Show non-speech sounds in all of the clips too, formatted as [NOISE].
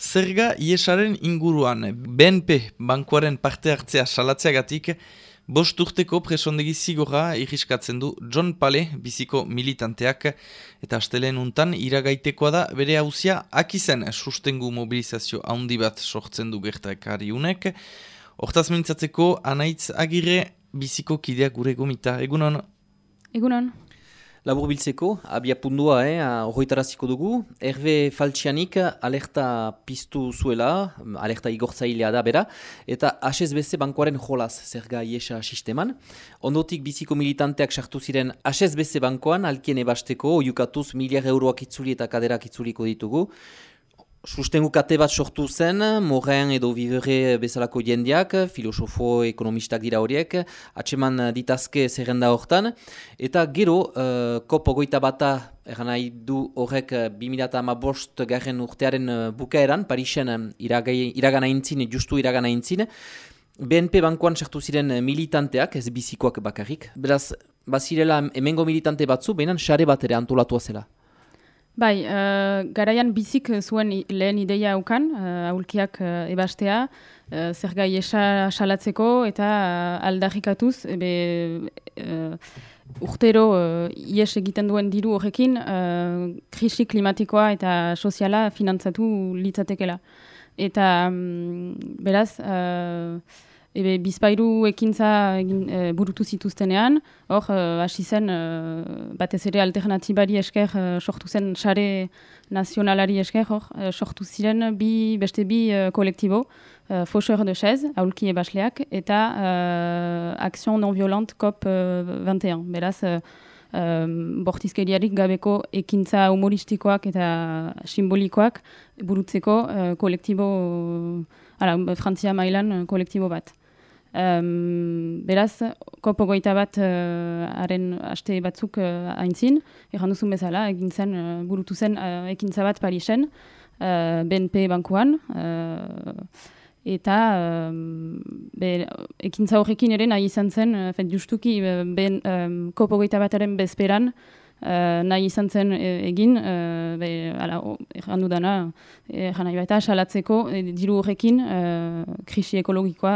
Zerga iesaren inguruan, BNP bankuaren parte hartzea salatzeagatik, bost urteko presondegi zigorra iriskatzen du John Pale biziko militanteak eta asteleen untan iragaitekoa da bere hauzia akizen sustengu mobilizazio handi bat sortzen du gertakari unek. Hortaz mintzatzeko, anaitz agire biziko kideak gure gomita. Egunon? Egunon? Labur biltzeko, abia pundua, eh, dugu. Erbe faltsianik alerta piztu zuela, alerta igortzailea da bera, eta HSBC bankoaren jolaz zerga iesa sisteman. Ondotik biziko militanteak sartu ziren HSBC bankoan, alkien ebasteko, oiukatuz miliar euroak itzuli eta kaderak itzuliko ditugu. Sustengu kate bat sortu zen, moren edo vivere bezalako jendiak, filosofo ekonomistak dira horiek, atseman ditazke zerrenda hortan, eta gero, uh, kopo goita bata, eran nahi du horrek 2008 garen urtearen uh, bukaeran, Parisen iragana intzin, justu iragana intzin, BNP bankoan sartu ziren militanteak, ez bizikoak bakarrik, beraz, bazirela emengo militante batzu, behinan xare bat ere antolatua zela. Bai, uh, garaian bizik zuen lehen ideia haukan, uh, aulkiak uh, ebastea, uh, zer gai salatzeko eta uh, aldarrikatuz, ebe, uh, urtero uh, ies egiten duen diru horrekin, uh, krisi klimatikoa eta soziala finantzatu litzatekela. Eta um, beraz, Ebe, bizpairu ekintza egin, e, burutu zituztenean, hor, e, hasi zen, e, batez ere alternatibari esker, e, sortu zen sare nazionalari esker, hor, e, sortu ziren bi, beste bi e, kolektibo, e, Faucheur de Chez, aulki ebasleak, eta e, Action Non-Violent COP e, 21. Beraz, e, bortizkeriarik gabeko ekintza humoristikoak eta simbolikoak burutzeko e, kolektibo, ala, Frantzia mailan kolektibo bat. Um, beraz, kopo goita bat uh, haren batzuk uh, haintzin, erran duzun bezala, egin zen, uh, burutu zen uh, ekintza bat Parisen, uh, BNP bankuan, uh, eta um, be, ekintza horrekin ere nahi izan zen, uh, fet justuki, ben, um, kopo goita bataren bezperan, Uh, nahi izan zen egin, uh, be, ala, errandu dana, erran nahi baita, salatzeko, diru horrekin, uh, krisi ekologikoa,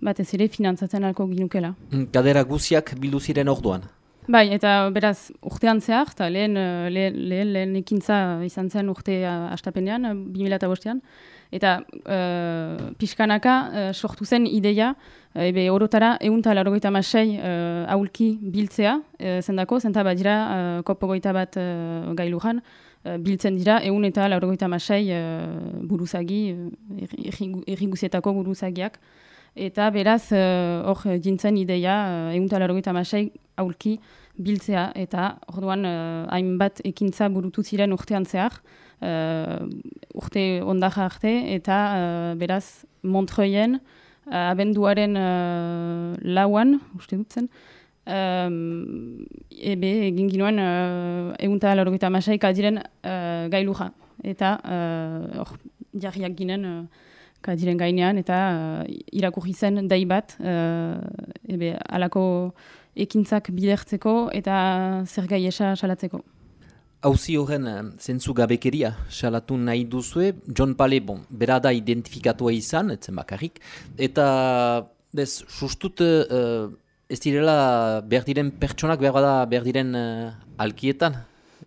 batez ere finantzatzen alko ginukela. Kadera mm, guziak bildu ziren orduan? Bai, eta beraz, urtean zehar, eta lehen, eh, lehen, lehen, lehen ekintza izan zen urte astapenean, 2005an, eta uh, pixkanaka uh, sortu zen ideia, uh, ebe orotara, egun eta larogeita masei uh, aulki biltzea, uh, zendako, zenta bat dira, uh, kopogoita bat uh, gailujan, biltzen dira, egun eta larogeita masei uh, buruzagi, uh, erriguzietako buruzagiak, eta beraz eh, hor uh, jintzen ideia uh, egun talarrogeita masai aulki biltzea eta orduan uh, hainbat ekintza burutu ziren urtean zehar uh, urte ondaja arte eta beraz Montreuien uh, abenduaren uh, lauan, uste dutzen, um, ebe egin ginoen uh, egun talarrogeita masai kadiren uh, gailuja. Eta hor uh, jarriak ginen kadiren gainean, eta uh, irakurri zen dai bat, uh, ebe, alako ekintzak bidertzeko eta zer gai esa salatzeko. Hauzi horren uh, zentzu gabekeria salatu nahi duzue, John Pale, bon, berada identifikatua izan, etzen bakarrik, eta bez, sustut uh, ez direla behar diren pertsonak behar bada behar diren uh, alkietan,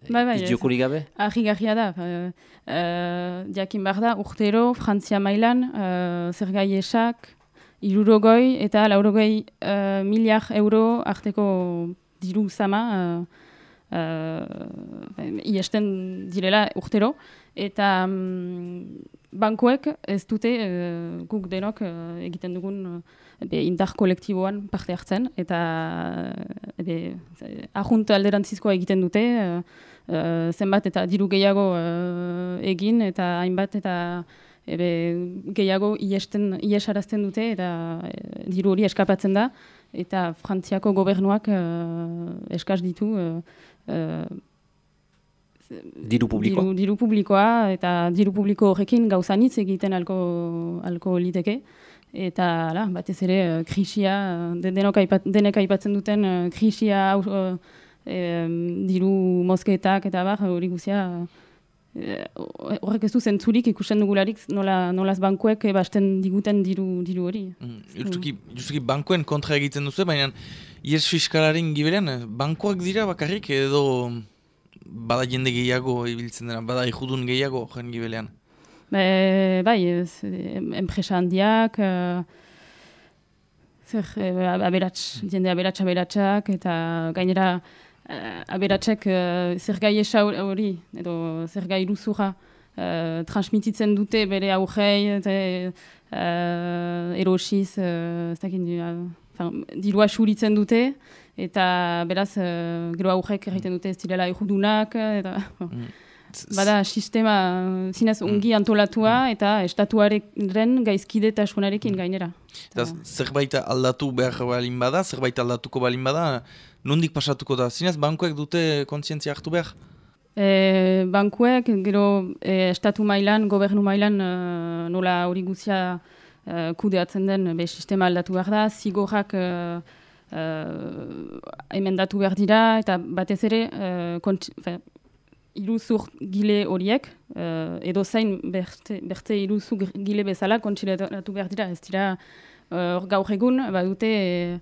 Bai, bai, gabe? Arri da. Uh, uh, diakin behar da, urtero, Frantzia mailan, uh, zer gai esak, irurogoi eta laurogoi uh, miliar euro arteko diru zama, uh, uh, iesten direla urtero. Eta um, bankuek ez dute uh, guk denok uh, egiten dugun uh, indar kolektiboan parte hartzen. Eta uh, ahunt alderantzizkoa egiten dute, uh, zenbat eta diru gehiago egin eta hainbat eta ebe, gehiago iesten, iesarazten dute eta diru hori eskapatzen da eta Frantziako gobernuak eskaz ditu diru publikoa. Diru, diru publikoa eta diru publiko horrekin gauzanitz egiten alko, alko liteke. Eta ala, batez ere krisia, denek aipatzen duten krisia e, diru mozketak eta bar, hori guzia horrek ez du zentzurik ikusten dugularik nola, nolaz bankuek basten diguten diru, diru hori. Mm, justuki, justuki bankuen kontra egiten duzu, baina ies fiskalaren gibelean, bankuak dira bakarrik edo bada jende gehiago ibiltzen dena, bada ikudun gehiago jen gibelean? Be, bai, ez, enpresa handiak, uh, zer, aberats, jende aberatsa aberatsak, eta gainera uh, aberatsek uh, zer gai esa hori, edo zer gai luzura, uh, transmititzen dute bere aurrei, eta uh, erosiz, uh, ez dakit, dirua suritzen dute, eta beraz, uh, gero aurrek egiten dute ez direla ejudunak, eta... [LAUGHS] Mm. Bada, sistema zinez mm. ungi antolatua mm. eta estatuaren gaizkide eta gainera. Eta zerbait aldatu behar balin bada, zerbait aldatuko balin bada, nondik pasatuko da? Zinez, bankuek dute kontzientzia hartu behar? E, bankuek, gero, e, estatu mailan, gobernu mailan, e, nola hori guzia e, kudeatzen den, be, sistema aldatu behar da, zigorrak e, e, emendatu behar dira, eta batez ere, e, iruzur gile horiek, uh, edo zain berte, berte iruzur gile bezala kontsilatu behar dira, ez dira uh, gaur egun, badute, e,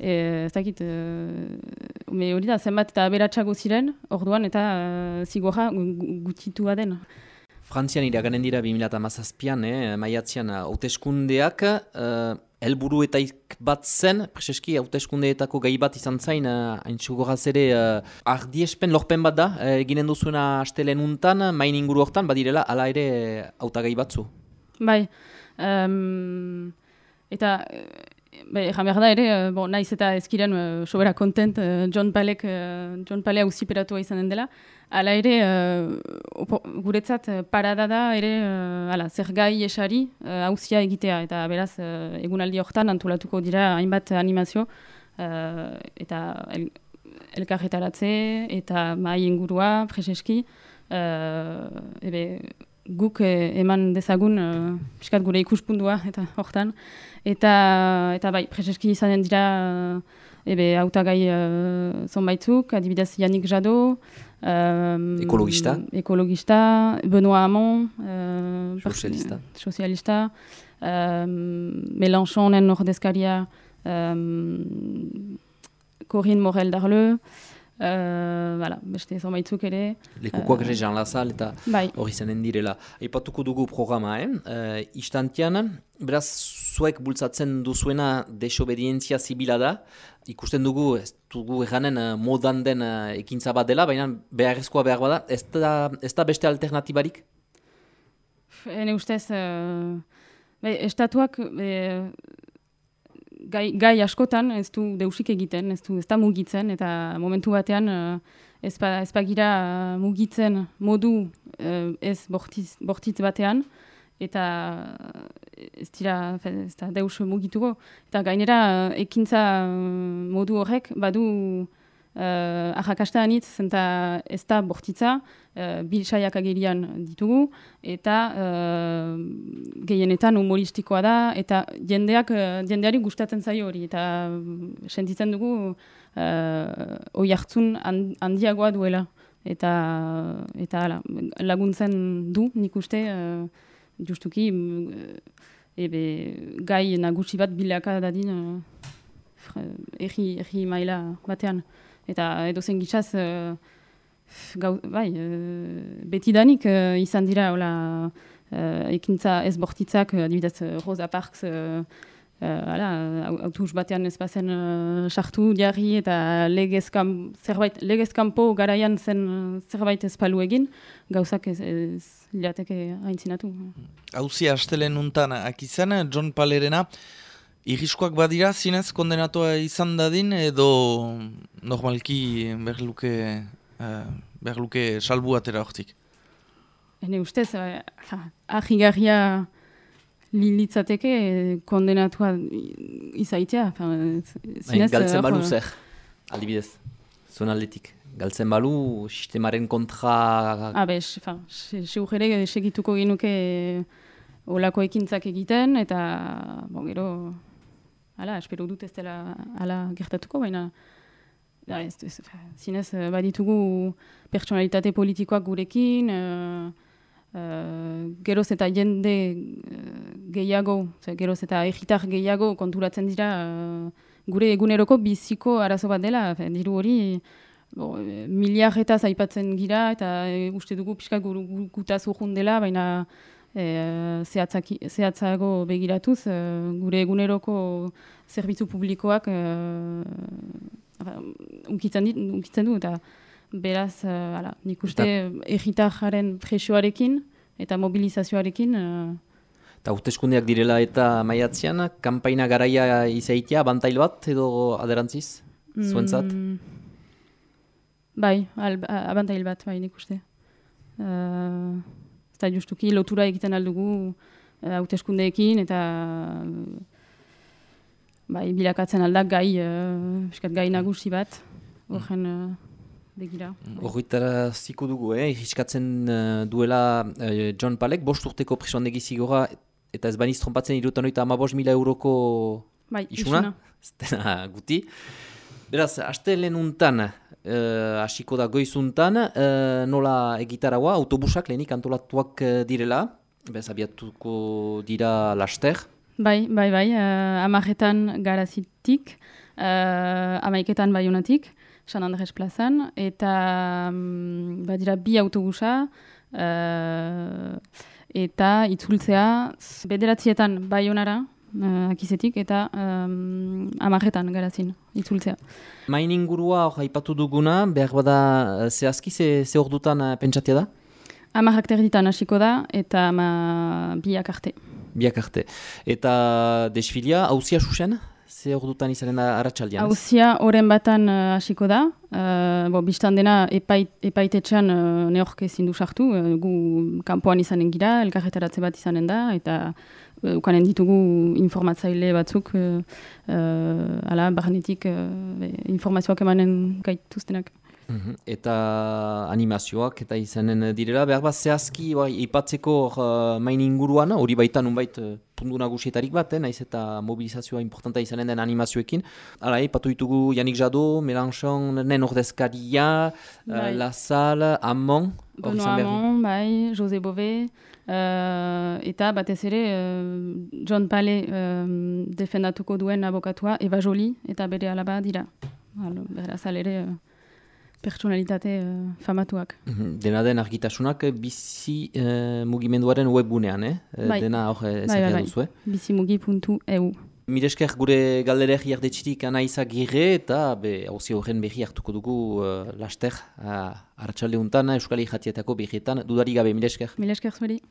e, ez dakit, e, hori da, zenbat eta aberatsago ziren, orduan eta uh, zigorra gutitua den. Frantzian iraganen dira 2008an, eh, maiatzean hauteskundeak, uh, helburuetaik bat zen, preseski hauteskundeetako gai bat izan zain, uh, hain txugoraz ere, uh, ardiespen lorpen bat da, uh, duzuena astelen untan, main inguru hortan, badirela, ala ere hautagai batzu. Bai, um, eta Be, behar da ere, bon, naiz eta ezkiren uh, sobera kontent uh, John Palek, uh, John Palea uziperatua izanen dela. Hala ere, uh, guretzat uh, parada da ere, uh, ala, zer gai esari uh, egitea. Eta beraz, uh, egunaldi horretan antolatuko dira hainbat animazio. Uh, eta el, elkarretaratze eta mai ingurua, preseski. Uh, ebe, guk eman dezagun uh, gure ikuspundua eta hortan. Eta, eta bai, preseski izanen dira ebe, autagai uh, zonbaitzuk, adibidez Yannick Jadot, Um, ekologista. Ekologista, Benoît Hamon. Uh, Sozialista. Sozialista. Um, Mélenchonen ordezkaria um, Corinne Morel Darle. Uh, voilà, beste zonbaitzuk ere. Lekukoak uh, Jean Lazal eta bai. hori zenen direla. Aipatuko dugu programa, eh? Uh, istantian, beraz, zuek bultzatzen duzuena desobedientzia zibila da. Ikusten dugu, ez dugu eganen uh, modan den uh, ekintza bat dela, baina beharrezkoa behar bada, ez da, ez da beste alternatibarik? Hene ustez, uh, be, estatuak... Be, gai, gai askotan ez du deusik egiten, ez du ez da mugitzen, eta momentu batean uh, ez, pa, ez pagira uh, mugitzen modu uh, ez bortiz, bortitz batean, eta ez dira ez da deus mugituko. Eta gainera ekintza modu horrek badu uh, ahakasta anitz, zenta ez da bortitza, uh, bilsaiak agerian ditugu, eta uh, gehienetan humoristikoa da, eta jendeak, uh, jendeari gustatzen zaio hori, eta sentitzen dugu uh, oi hartzun handiagoa duela. Eta, eta ala, laguntzen du, nik uste, uh, justuki, ebe, gai nagusi bat bilaka dadin, uh, erri maila batean eta edo zen gitsaz, uh, bai, uh, betidanik uh, izan dira, hola, uh, ekintza ez bortitzak, adibidez, Rosa Parks, uh, uh, autobus batean ez bazen sartu uh, diarri eta legezkan, zerbait, legezkampo garaian zen zerbait ez palu egin, gauzak ez, ez liateke haintzinatu. Hauzia, astelen untan, akizan, John Palerena, Iriskoak badira, zinez kondenatua izan dadin, edo normalki berluke, uh, berluke salbu atera hortik? Hene ustez, uh, ahigarria lilitzateke kondenatua izaitea. Zinez, galtzen uh, balu zer, aldibidez, zuen aldetik. Galtzen balu, sistemaren kontra... Abes, ah, segur ere segituko ginuke olako ekintzak egiten, eta, bon, gero, Hala, espero dut ez dela ala gertatuko, baina Da, ez, ez, zinez, baditugu pertsonalitate politikoak gurekin, uh, geroz eta jende gehiago, geroz eta egitar gehiago konturatzen dira gure eguneroko biziko arazo bat dela, diru hori bo, miliarretaz aipatzen gira eta uste dugu pixka gutaz dela, baina e, zehatzago begiratuz, e, gure eguneroko zerbitzu publikoak e, unkitzen, dit, unkitzen du, eta beraz, e, ala, nik uste egitajaren presioarekin eta mobilizazioarekin... E, Eta uteskundeak direla eta maiatzean, kanpaina garaia izaitia, bantail bat edo aderantziz, zuentzat? Mm, bai, abantail bat, bai, nik uste. Uh, eta justuki lotura egiten aldugu eh, hauteskundeekin eta bai, bilakatzen aldak gai, uh, gai nagusi bat, horren uh, begira. Horretara ziko dugu, eh? Hiskatzen duela John Palek, bost urteko prisondegi zigora eta ez baniz trompatzen irutan oita ama mila euroko bai, isuna. isuna. [LAUGHS] guti. Beraz, aste lehen untan, uh, asiko da goizuntan, uh, nola egitaragoa, autobusak lehenik antolatuak uh, direla, bez abiatuko dira laster. Bai, bai, bai, uh, amaretan garazitik, uh, amaiketan baiunatik, San Andres plazan, eta um, badira bi autobusa, uh, eta itzultzea bederatzietan baionara, uh, akizetik, eta um, amarretan garazin, itzultzea. Main ingurua hor haipatu duguna, behar bada eh, zehazki, ze, ze hor dutan uh, pentsatia da? Amarrak terditan hasiko da, eta ama biak arte. Biak arte. Eta desfilia, hauzia susen? Ze hor dutan izanen da aratsaldian? Hauzia horren batan hasiko da. Uh, bo, Bistan dena epait, epaitetxean uh, neorke zindu sartu. Uh, gu kanpoan izanen gira, elkarretaratze bat izanen da, eta ukanen ditugu informatzaile batzuk, uh, uh, ala, barnetik uh, informazioak emanen gaituztenak. Mhm. Eta animazioak eta izanen direla, behar bat zehazki bai, ipatzeko uh, main inguruan, hori baita nunbait uh, pundu nagusietarik bat, eh, naiz eta mobilizazioa importanta izanen den animazioekin. Hala, ipatu ditugu Yannick Jadot, Mélenchon, Nen Ordezkaria, uh, bai. La Salle, Amon. Benoît Amon, bai, José Bové, uh, eta batez ere uh, John Pale uh, defendatuko duen abokatua, Eva Jolie, eta bere alaba dira. Bera ere... Uh, pertsonalitate uh, famatuak. Mhm. Dena den argitasunak bizi uh, mugimenduaren webgunean, eh? Bai. Dena hor ezagia bai, bai, bai. duzu, Bizimugi.eu Miresker gure galderek jardetxirik anaizak gire eta be, hauzi horren behi hartuko dugu uh, laster uh, hartxalde untan, Euskal Ijatietako behietan, dudari gabe, Miresker. Miresker zueri.